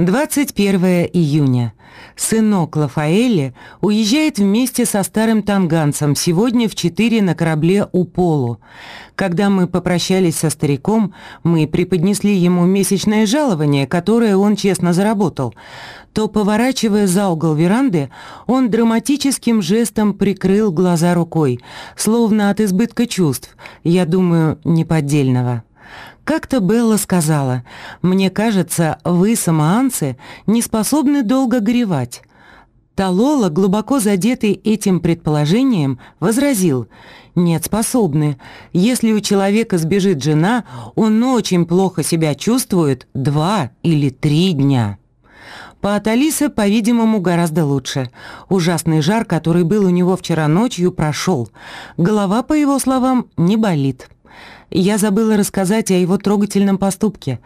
21 июня. Сынок Лафаэли уезжает вместе со старым танганцем сегодня в 4 на корабле у Полу. Когда мы попрощались со стариком, мы преподнесли ему месячное жалование, которое он честно заработал, то, поворачивая за угол веранды, он драматическим жестом прикрыл глаза рукой, словно от избытка чувств, я думаю, неподдельного. Как-то Белла сказала, «Мне кажется, вы, самоанцы, не способны долго горевать». Талола, глубоко задетый этим предположением, возразил, «Нет, способны. Если у человека сбежит жена, он очень плохо себя чувствует два или три дня». По Аталисе, по-видимому, гораздо лучше. Ужасный жар, который был у него вчера ночью, прошел. Голова, по его словам, не болит. Я забыла рассказать о его трогательном поступке.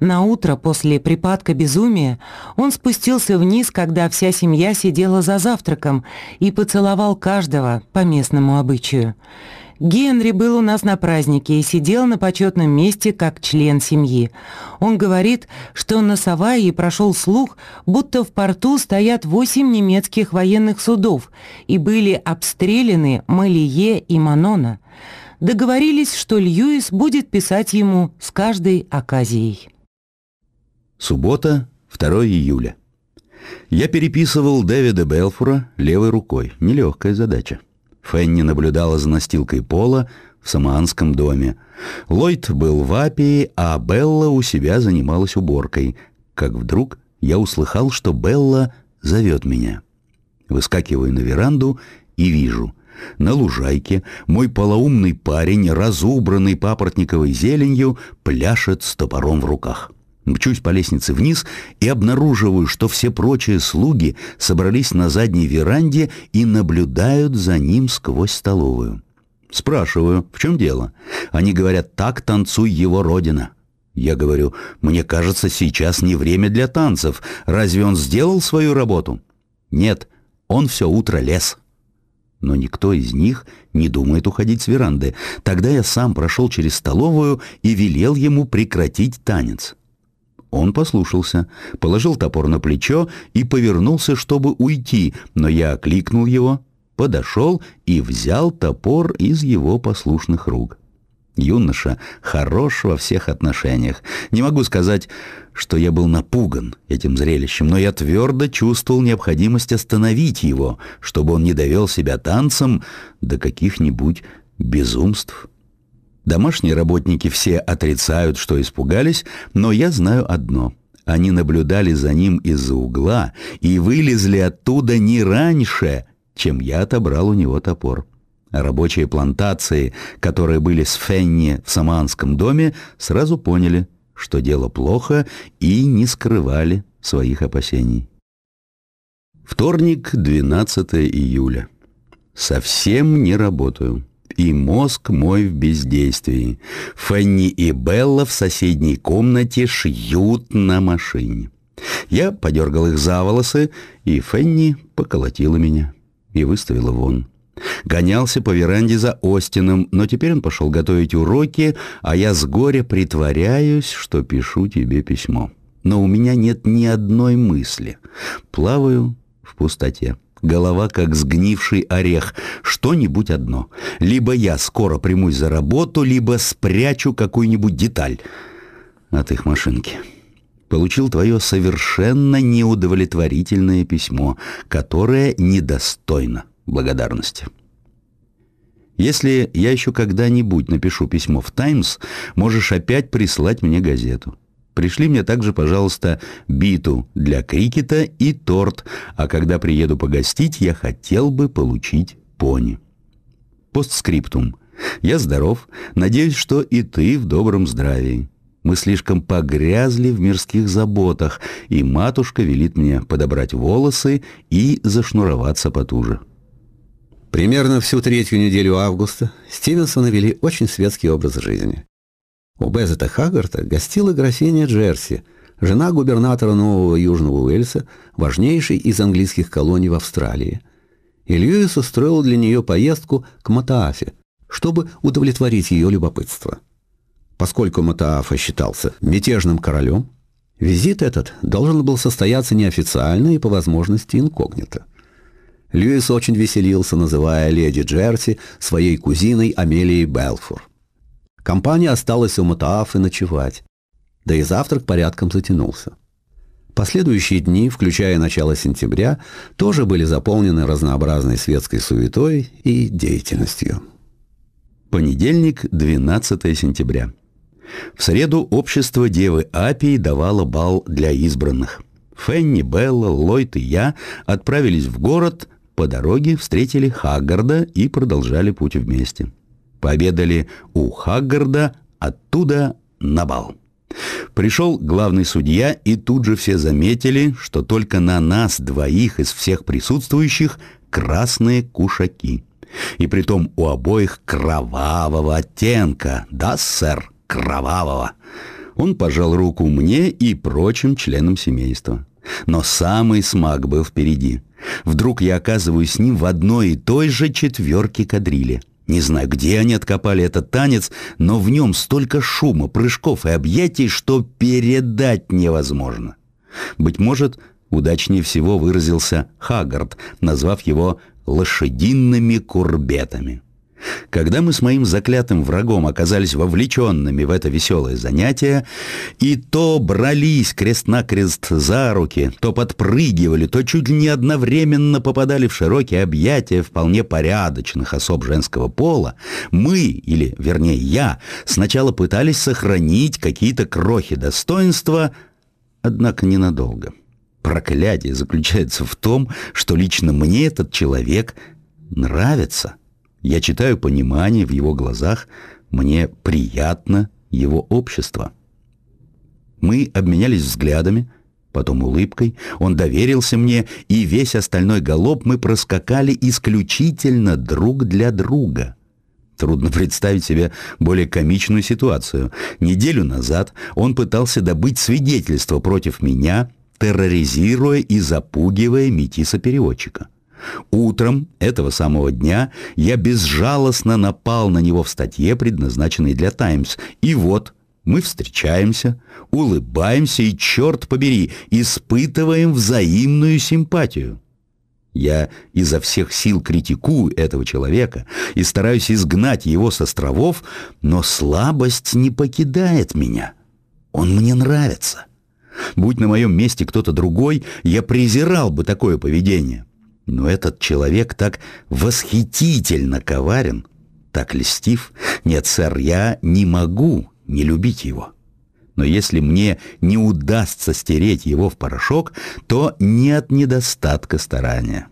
На утро после припадка безумия он спустился вниз, когда вся семья сидела за завтраком, и поцеловал каждого по местному обычаю. Генри был у нас на празднике и сидел на почетном месте как член семьи. Он говорит, что на Савайи прошел слух, будто в порту стоят восемь немецких военных судов и были обстреляны Малие и Манона договорились, что Льюис будет писать ему с каждой оказией. Суббота, 2 июля. Я переписывал Дэвида Белфура левой рукой. Нелегкая задача. Фенни наблюдала за настилкой пола в Самоанском доме. Ллойд был в Апии, а Белла у себя занималась уборкой. Как вдруг я услыхал, что Белла зовет меня. Выскакиваю на веранду и вижу — на лужайке мой полоумный парень, разубранный папоротниковой зеленью, пляшет с топором в руках. Мчусь по лестнице вниз и обнаруживаю, что все прочие слуги собрались на задней веранде и наблюдают за ним сквозь столовую. Спрашиваю, в чем дело? Они говорят, так танцуй его родина. Я говорю, мне кажется, сейчас не время для танцев. Разве он сделал свою работу? Нет, он все утро лез но никто из них не думает уходить с веранды. Тогда я сам прошел через столовую и велел ему прекратить танец. Он послушался, положил топор на плечо и повернулся, чтобы уйти, но я окликнул его, подошел и взял топор из его послушных рук. Юноша хорош во всех отношениях. Не могу сказать, что я был напуган этим зрелищем, но я твердо чувствовал необходимость остановить его, чтобы он не довел себя танцем до каких-нибудь безумств. Домашние работники все отрицают, что испугались, но я знаю одно. Они наблюдали за ним из-за угла и вылезли оттуда не раньше, чем я отобрал у него топор. Рабочие плантации, которые были с Фенни в Саманском доме, сразу поняли, что дело плохо, и не скрывали своих опасений. Вторник, 12 июля. Совсем не работаю. И мозг мой в бездействии. Фенни и Белла в соседней комнате шьют на машине. Я подергал их за волосы, и Фенни поколотила меня и выставила вон. Гонялся по веранде за Остином, но теперь он пошел готовить уроки, а я с горя притворяюсь, что пишу тебе письмо. Но у меня нет ни одной мысли. Плаваю в пустоте. Голова как сгнивший орех. Что-нибудь одно. Либо я скоро примусь за работу, либо спрячу какую-нибудь деталь от их машинки. Получил твое совершенно неудовлетворительное письмо, которое недостойно благодарности. Если я еще когда-нибудь напишу письмо в «Таймс», можешь опять прислать мне газету. Пришли мне также, пожалуйста, биту для крикета и торт, а когда приеду погостить, я хотел бы получить пони. Постскриптум. Я здоров, надеюсь, что и ты в добром здравии. Мы слишком погрязли в мирских заботах, и матушка велит мне подобрать волосы и зашнуроваться потуже. Примерно всю третью неделю августа Стивенсоны вели очень светский образ жизни. У Безета Хаггарта гостила графиня Джерси, жена губернатора Нового Южного Уэльса, важнейшей из английских колоний в Австралии. И Льюис устроил для нее поездку к Матаафе, чтобы удовлетворить ее любопытство. Поскольку Матаафа считался мятежным королем, Визит этот должен был состояться неофициально и по возможности инкогнито. Льюис очень веселился, называя леди Джерси своей кузиной Амелией Белфур. Компания осталась у Матаафы ночевать, да и завтрак порядком затянулся. Последующие дни, включая начало сентября, тоже были заполнены разнообразной светской суетой и деятельностью. Понедельник, 12 сентября. В среду общество Девы Апии давало бал для избранных. Фенни, Белла, Ллойд и я отправились в город, по дороге встретили Хаггарда и продолжали путь вместе. Пообедали у Хаггарда, оттуда на бал. Пришел главный судья, и тут же все заметили, что только на нас двоих из всех присутствующих красные кушаки. И притом у обоих кровавого оттенка. Да, сэр, кровавого. Он пожал руку мне и прочим членам семейства. Но самый смак был впереди. Вдруг я оказываюсь с ним в одной и той же четверке кадрили. Не знаю, где они откопали этот танец, но в нем столько шума, прыжков и объятий, что передать невозможно. Быть может, удачнее всего выразился Хаггард, назвав его «лошадиными курбетами». Когда мы с моим заклятым врагом оказались вовлеченными в это веселое занятие, и то брались крест-накрест за руки, то подпрыгивали, то чуть ли не одновременно попадали в широкие объятия вполне порядочных особ женского пола, мы, или вернее я, сначала пытались сохранить какие-то крохи достоинства, однако ненадолго. Проклятие заключается в том, что лично мне этот человек нравится. Я читаю понимание в его глазах, мне приятно его общество. Мы обменялись взглядами, потом улыбкой, он доверился мне, и весь остальной галоп мы проскакали исключительно друг для друга. Трудно представить себе более комичную ситуацию. Неделю назад он пытался добыть свидетельство против меня, терроризируя и запугивая метиса-переводчика. Утром этого самого дня я безжалостно напал на него в статье, предназначенной для «Таймс». И вот мы встречаемся, улыбаемся и, черт побери, испытываем взаимную симпатию. Я изо всех сил критикую этого человека и стараюсь изгнать его с островов, но слабость не покидает меня. Он мне нравится. Будь на моем месте кто-то другой, я презирал бы такое поведение. Но этот человек так восхитительно коварен, так льстив. Нет, сэр, я не могу не любить его. Но если мне не удастся стереть его в порошок, то нет недостатка старания.